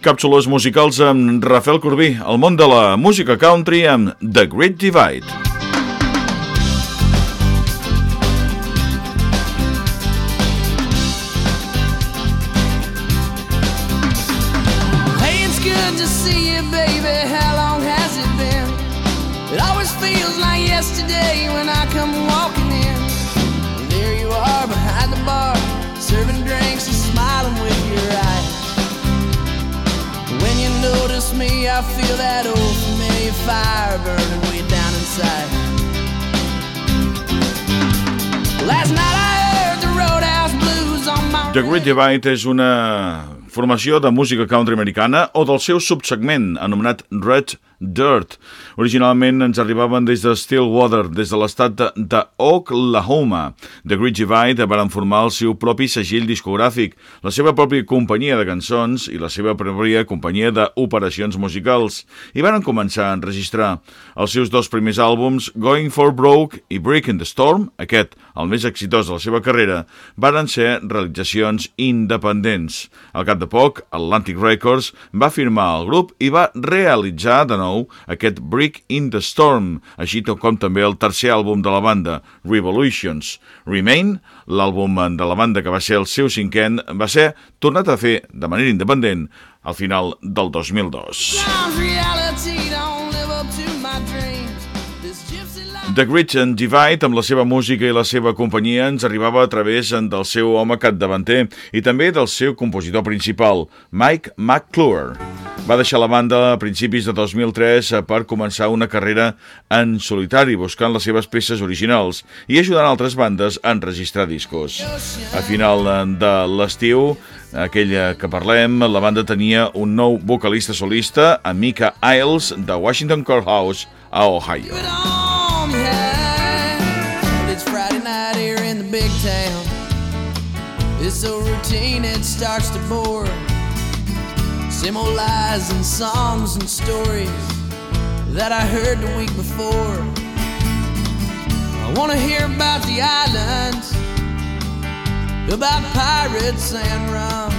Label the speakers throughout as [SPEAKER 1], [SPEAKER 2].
[SPEAKER 1] Càpsules musicals amb Rafael Corbí, el món de la música country amb The Great Divide.
[SPEAKER 2] Hey, good to see you, baby. How long has it been? Feels like yesterday when I come walking in. Me, I feel that old familiar fire burning way down inside. Last night I heard the Roadhouse Blues on my
[SPEAKER 1] The Great Divide és una formació de música country americana o del seu subsegment anomenat Red Dirt. Originalment ens arribaven des de Stillwater, des de l'estat de, de Oklahoma. The Great Divide van formar el seu propi segell discogràfic, la seva pròpia companyia de cançons i la seva pròpia companyia d'operacions musicals, i van començar a enregistrar els seus dos primers àlbums, Going for Broke i Breaking the Storm, aquest, el més exitós de la seva carrera, varen ser realitzacions independents. Al cap de poc, Atlantic Records va firmar el grup i va realitzar de nou aquest Brick in the Storm, així com també el tercer àlbum de la banda, Revolutions. Remain, l'àlbum de la banda que va ser el seu cinquen, va ser tornat a fer de manera independent al final del 2002.
[SPEAKER 2] Times reality
[SPEAKER 1] The Grit and Divide, amb la seva música i la seva companyia, ens arribava a través del seu home capdavanter i també del seu compositor principal, Mike McClure. Va deixar la banda a principis de 2003 per començar una carrera en solitari, buscant les seves peces originals i ajudant altres bandes a enregistrar discos. A final de l'estiu, aquella que parlem, la banda tenia un nou vocalista solista, Mika Isles, de Washington Courthouse, a Ohio.
[SPEAKER 2] Town. It's so routine it starts to bore. Same old lies and songs and stories that I heard the week before. I wanna hear about the islands, about pirates and rum.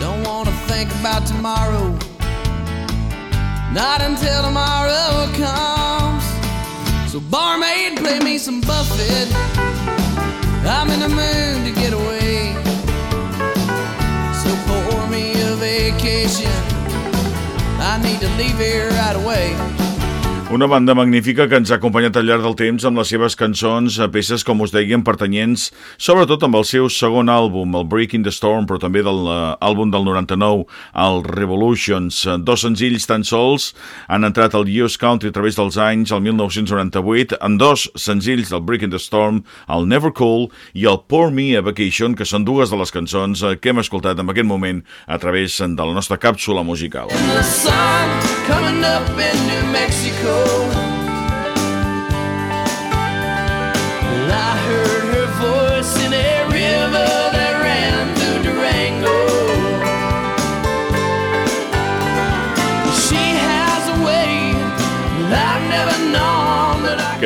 [SPEAKER 2] Don't wanna think about tomorrow. Not until tomorrow comes. So, barmaid, play me some Buffett. I'm in the to get away. So, pour me a vacation. I need to leave here right away.
[SPEAKER 1] Una banda magnífica que ens ha acompanyat al llarg del temps amb les seves cançons, a peces, com us deien, pertanyents, sobretot amb el seu segon àlbum, el Breaking the Storm, però també de l'àlbum del 99, el Revolutions. Dos senzills tan sols han entrat al US Country a través dels anys, el 1998, amb dos senzills del Breaking the Storm, el Never Cool i el Pour Me a Vacation, que són dues de les cançons eh, que hem escoltat en aquest moment a través de la nostra càpsula musical.
[SPEAKER 2] Coming up in New Mexico.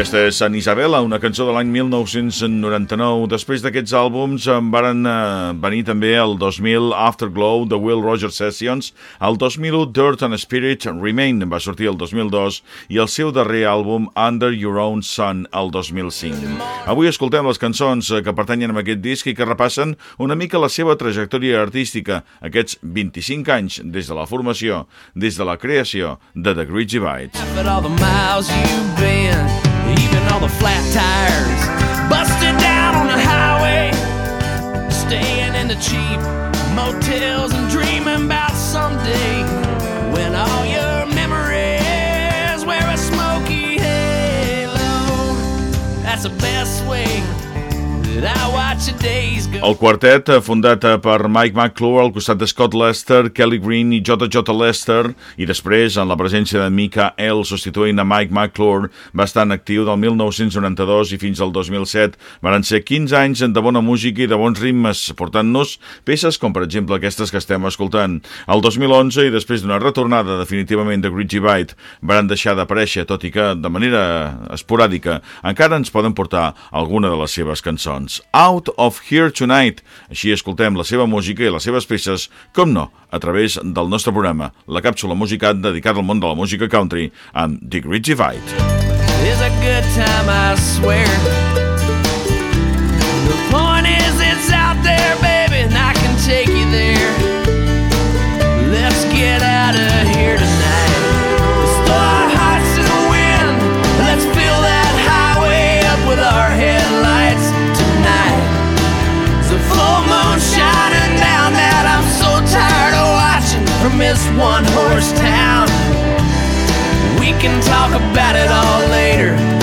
[SPEAKER 1] Aquesta és Sant Isabela, una cançó de l'any 1999. Després d'aquests àlbums en varen eh, venir també el 2000 Afterglow de Will Rogers Sessions, el 2001 Dirt and Spirit Remain va sortir el 2002 i el seu darrer àlbum Under Your Own Sun el 2005. Avui escoltem les cançons eh, que pertanyen a aquest disc i que repassen una mica la seva trajectòria artística, aquests 25 anys des de la formació, des de la creació de The Great Divide.
[SPEAKER 2] Flat tires, busted down on the highway, staying in the cheap motels and dreaming about someday when all your memories wear a smoky halo. That's the
[SPEAKER 1] El quartet, eh, fundat eh, per Mike McClure al costat de Scott Lester, Kelly Green i JJ Lester, i després, en la presència de Mika L, substituint a Mike McClure, va estar en actiu del 1992 i fins al 2007. Van ser 15 anys de bona música i de bons ritmes, portant-nos peces com, per exemple, aquestes que estem escoltant. El 2011, i després d'una retornada definitivament de Gritty Bite, van deixar d'aparèixer, tot i que de manera esporàdica encara ens poden portar alguna de les seves cançons. Out of Here Tonight. Així escoltem la seva música i les seves peces, com no, a través del nostre programa, la càpsula musical dedicada al món de la música country amb Dick Ritchie Fight.
[SPEAKER 2] It's a good time, I swear. This one horse town. We can talk about it all later